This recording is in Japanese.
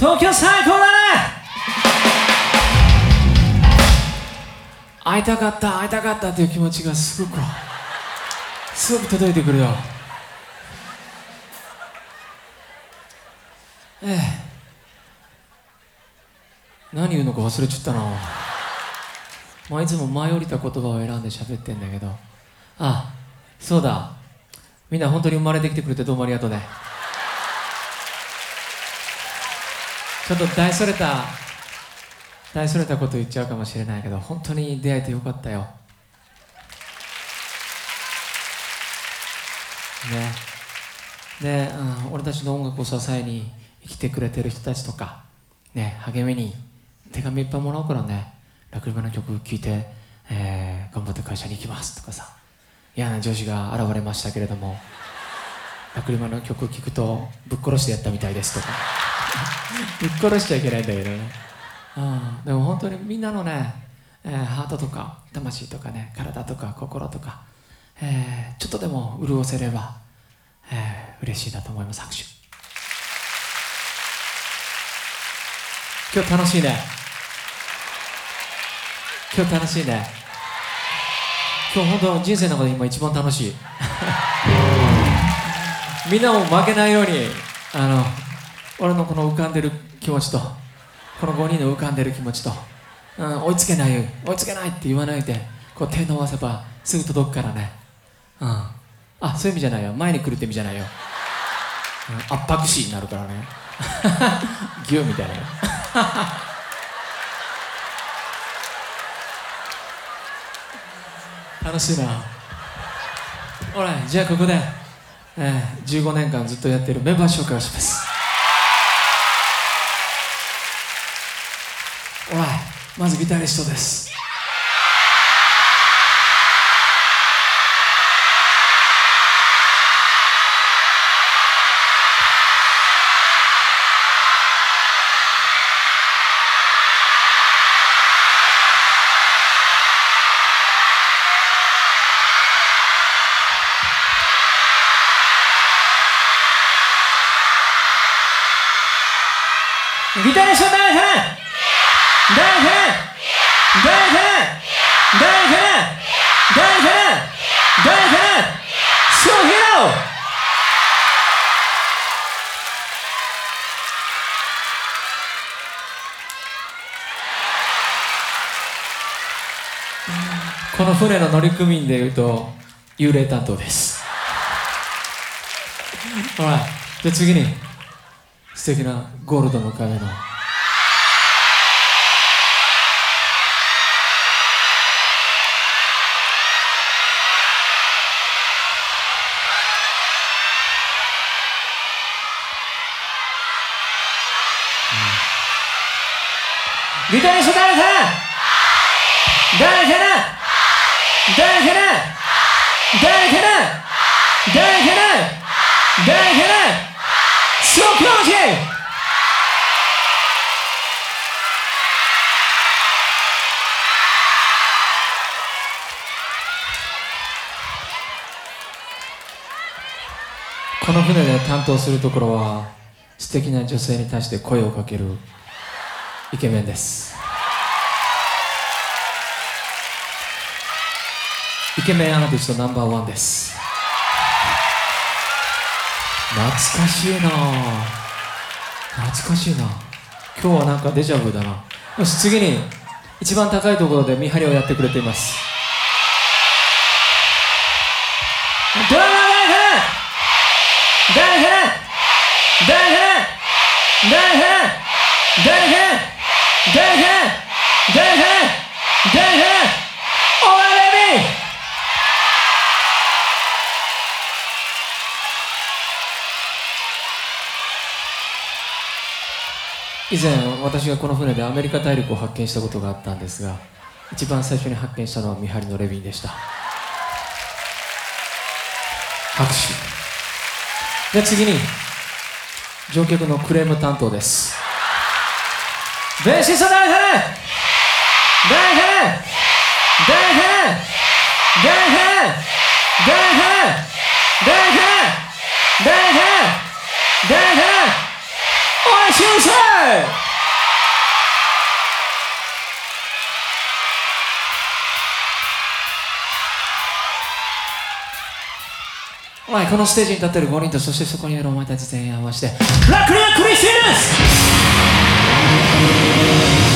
東京最高だね！会いたかった会いたかったという気持ちがすごくすごく届いてくるよ。ええ。何言うのか忘れちゃったな。まあいつも前降りた言葉を選んで喋ってんだけど。あそうだ。みんな本当に生まれてきてくれてどうもありがとうね。ちょっと大それた大それたこと言っちゃうかもしれないけど本当に出会えてよかったよ。ね。で、うん、俺たちの音楽を支えに生きてくれてる人たちとかね励みに手紙いっぱいもらうからね。ラクリマの曲聴いて、えー、頑張って会社に行きますとかさ。嫌な上司が現れましたけれどもラクリマの曲聴くとぶっ殺してやったみたいですとか。ぶっ殺しちゃいけないんだけどね、うん、でも本当にみんなのね、えー、ハートとか魂とかね体とか心とか、えー、ちょっとでも潤せれば、えー、嬉しいなと思います拍手。今日楽しいね。今日楽しいね。今日本当人生の中で今一番楽しい。みんなも負けないようにあの俺のこの浮かんでる気持ちとこの5人の浮かんでる気持ちと、うん、追いつけない追いつけないって言わないでこう手伸ばせばすぐ届くからね、うん、あそういう意味じゃないよ。前に来るって意味じゃないよ、うん、圧迫死になるからね。ギューみたいな。楽しいな。ほらじゃあここで、えー、15年間ずっとやってるメンバー紹介をします。まずギタリストです。ギタリスト大変！大変大変大変大変大変スーヒーローこの船の乗組員でいうと幽霊担当ですほらじゃあ次に素敵なゴールドの壁のギタリスト誰か誰かな？誰かな？誰かな？誰かな？誰かな So close この船で担当するところは素敵な女性に対して声をかけるイケメンです。イケメンアーティストナンバーワンです。懐かしいな。懐かしいな。今日はなんかデジャブだな。よし次に一番高いところで見張りをやってくれています。ドラマ大変！大変！大変！大変！大変！大変大変大変お前ベビー以前私がこの船でアメリカ大陸を発見したことがあったんですが一番最初に発見したのは見張りのレビンでした。拍手で次に乗客のクレーム担当です。ベーシストダイフェダイフェダイフェダイフェダイフェダイフェダイフェおいしゅうせいお前このステージに立ってる5人とそしてそこにいるお前たち全員合わせて・ Thank you.